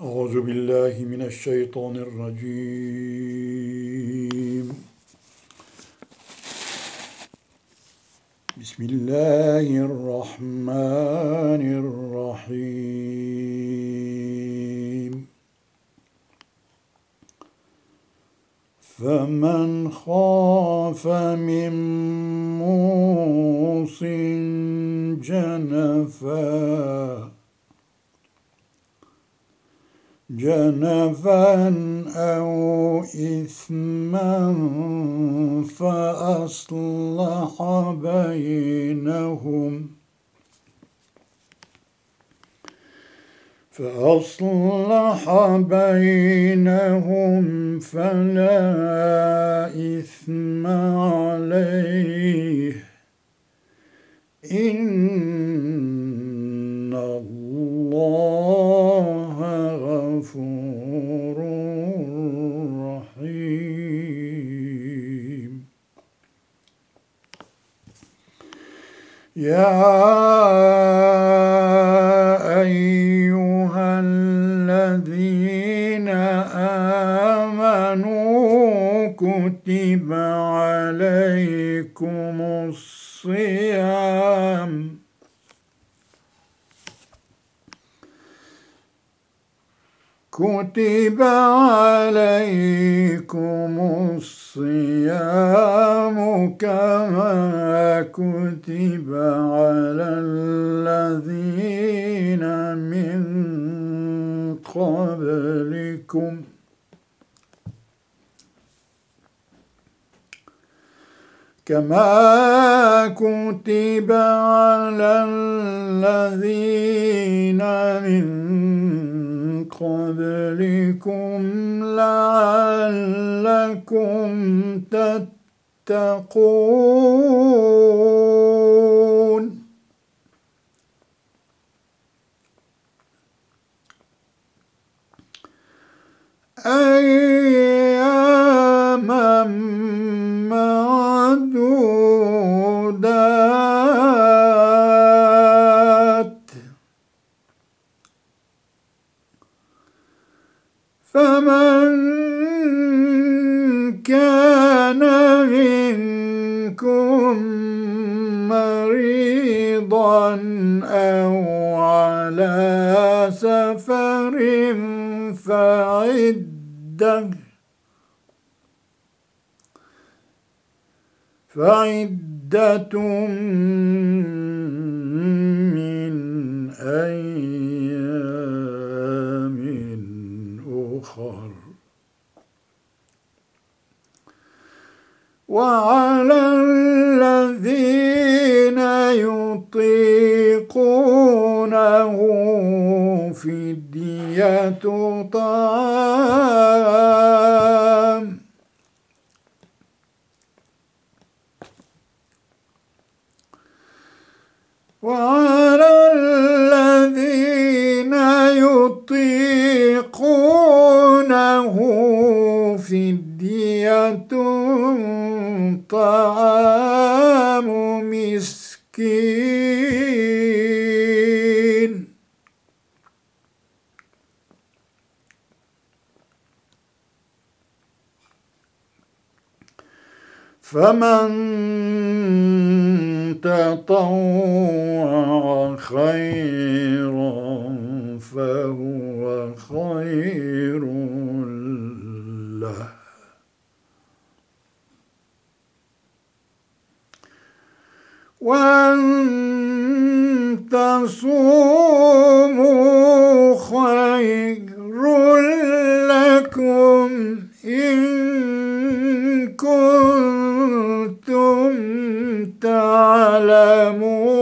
أعوذ بالله من الشيطان الرجيم. بسم الله الرحمن الرحيم. فمن خاف من موص جنفا جنفا أو إثما فأصلح بينهم. فأصلح بينهم فلا إثم عليه. إن الله رحيم. يا أيها الذين آمنوا كتب عليكم الصيام. كتب عليكم الصيام كما كتب على الذين من قبلكم كما كتب على الذين من قبلكم لعلكم تتقون. على سفر فعدة فعدة من أيام آخر. وعلى الذين يطيقونه فدية طعام. طعام مسكين. فمن تطوع خيرا فهو خير. وأن تصوموا خير لكم إن كنتم تعلمون.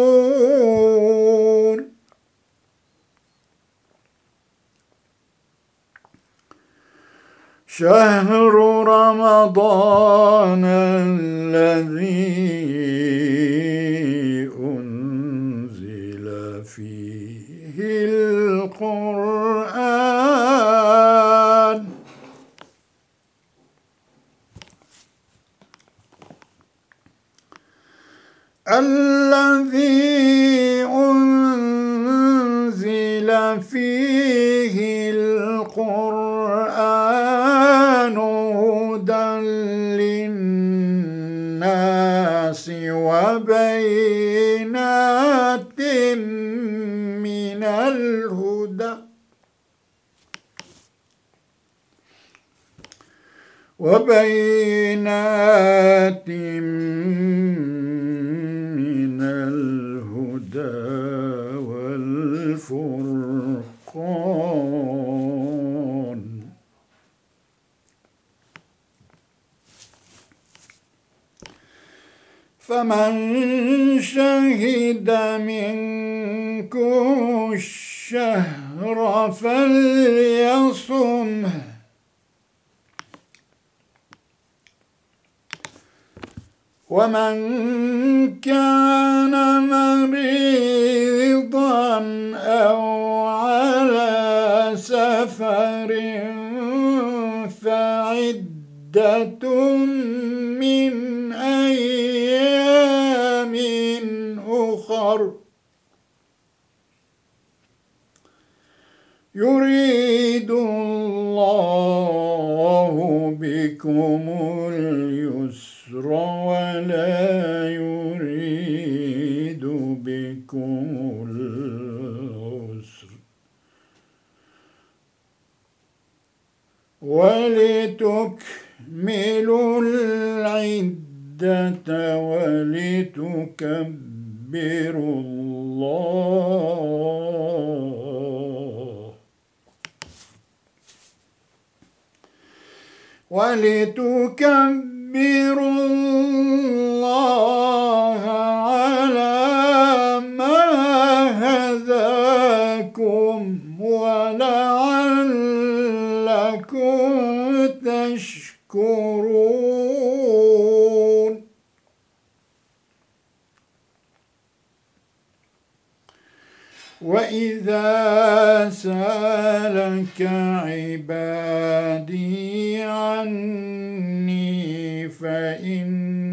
شهر رمضان الذي القرآن. الذي أنزل فيه وبينات وبينات من الهدى والفرقان. فمن شهد منكم الشهر فليصمه. ومن كان مريضا أو على سفر فعدة ولتكبروا الله. ولتكبروا الله على ما هداكم ولعلكم تشكرون. وإذا سألك عبادي عني فإني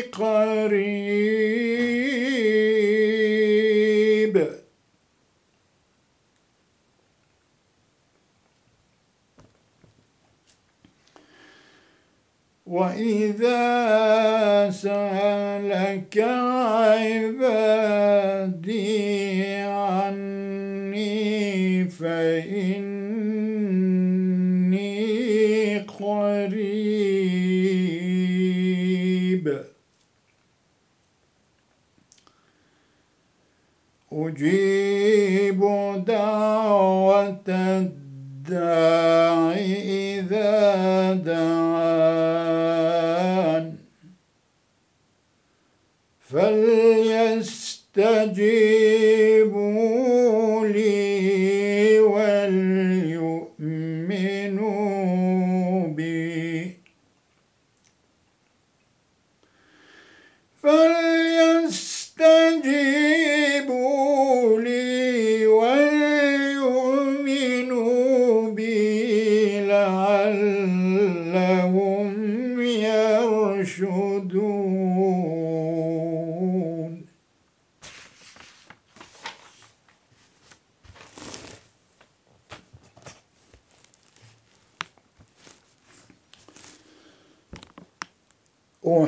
قريب وإذا سألك عبادي عني فإني قريب. أجيب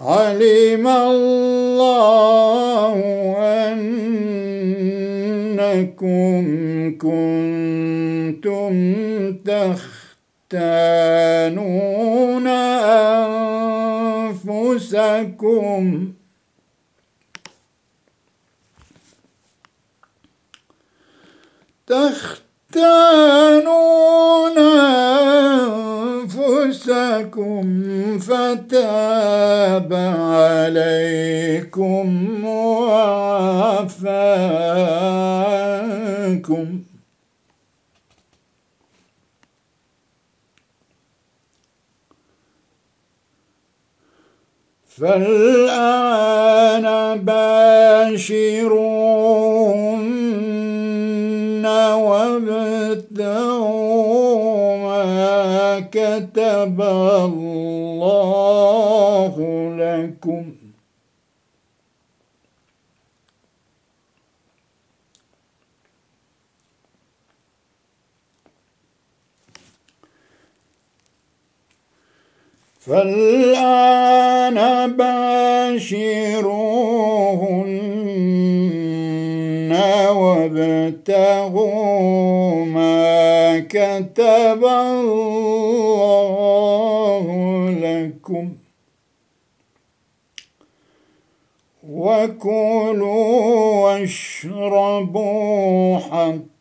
علم الله أنكم كنتم تختانون أنفسكم. تختانون أنفسكم فتاب عليكم وعلى عفاكم فالآن باشرون وابتغوا كتب الله لكم. فالآن باشروهن وابتغوا ما كتب الله لكم. وكلوا واشربوا حتى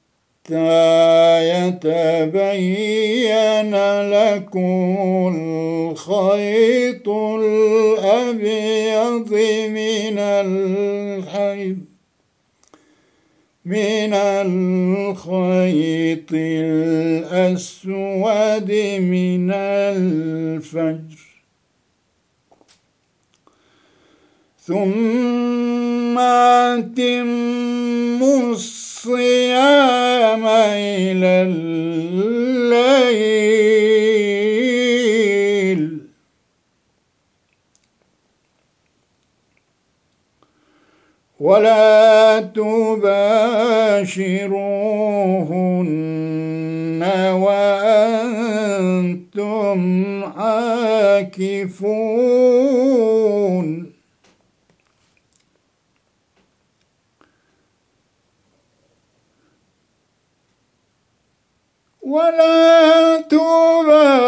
يتبين لكم الخيط الأبيض من الحيض. من الخيط الأسود من الفجر. ثم أتموا الصيام إلى الليل. ولا تباشروهن وأنتم عاكفون. ولا تباشروهن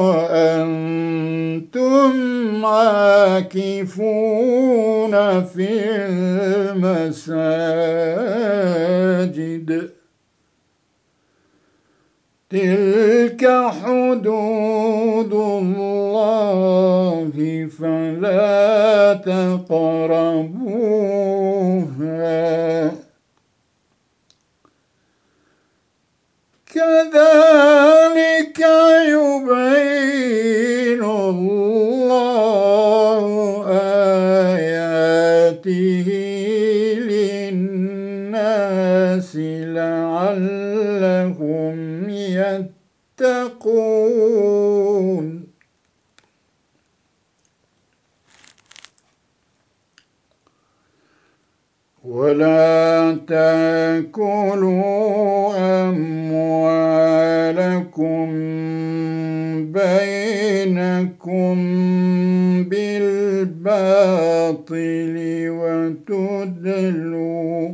وأنتم عاكفون في المساجد. تلك حدود الله فلا تقربوها. كذلك يبين بالباطل وتدلوا.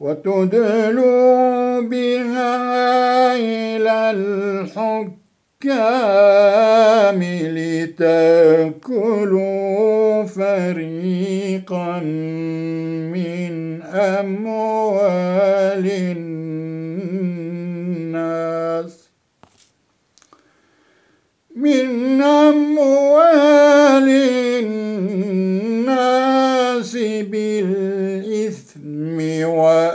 وتدلوا بها إلى الحكام لتأكلوا فريقا من أموال الناس. من أموال الناس بالإثم وأنتم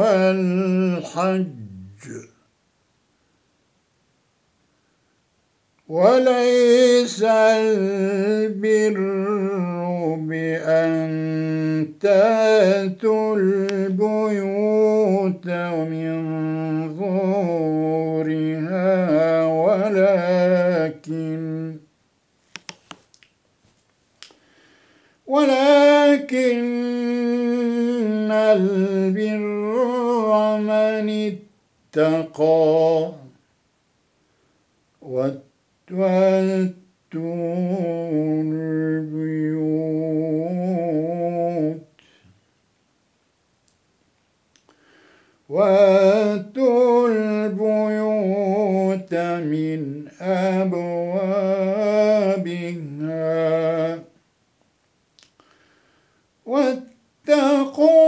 والحج. وليس البر بأن تأتوا البيوت من ظهورها ولكن ولكن البر اتقى وأتوا البيوت وأتوا البيوت من أبوابها واتقوا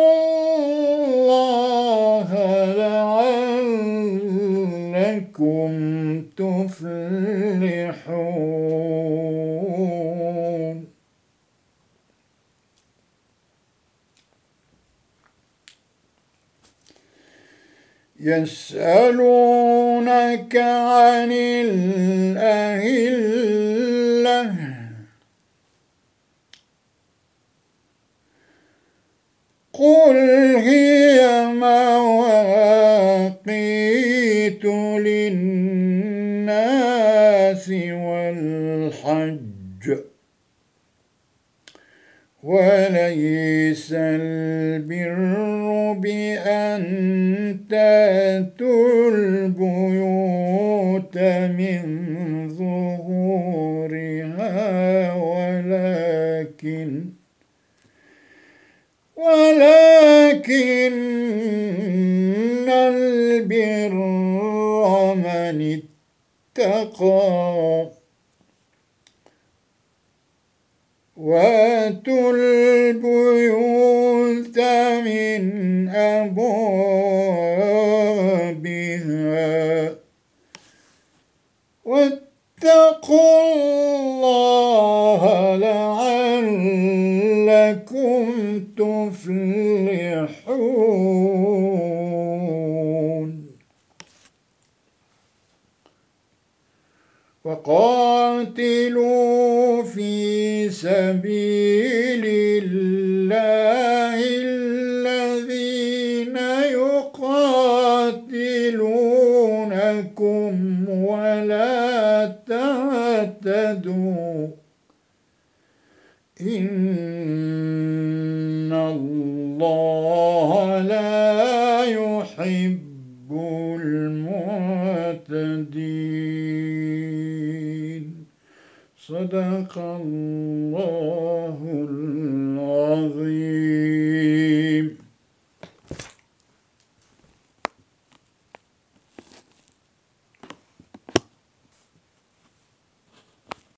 لعلكم تفلحون. يسألونك عن الأهلة. قل هي مواقيت والحج وليس البر بأن تأتوا البيوت من ظهورها ولكن ولكن البر من اتقى. واتوا البيوت من أبوابها. واتقوا الله لعلكم تفلحون. وقاتلوا في سبيل الله الذين يقاتلونكم ولا تعتدوا. إن الله صدق الله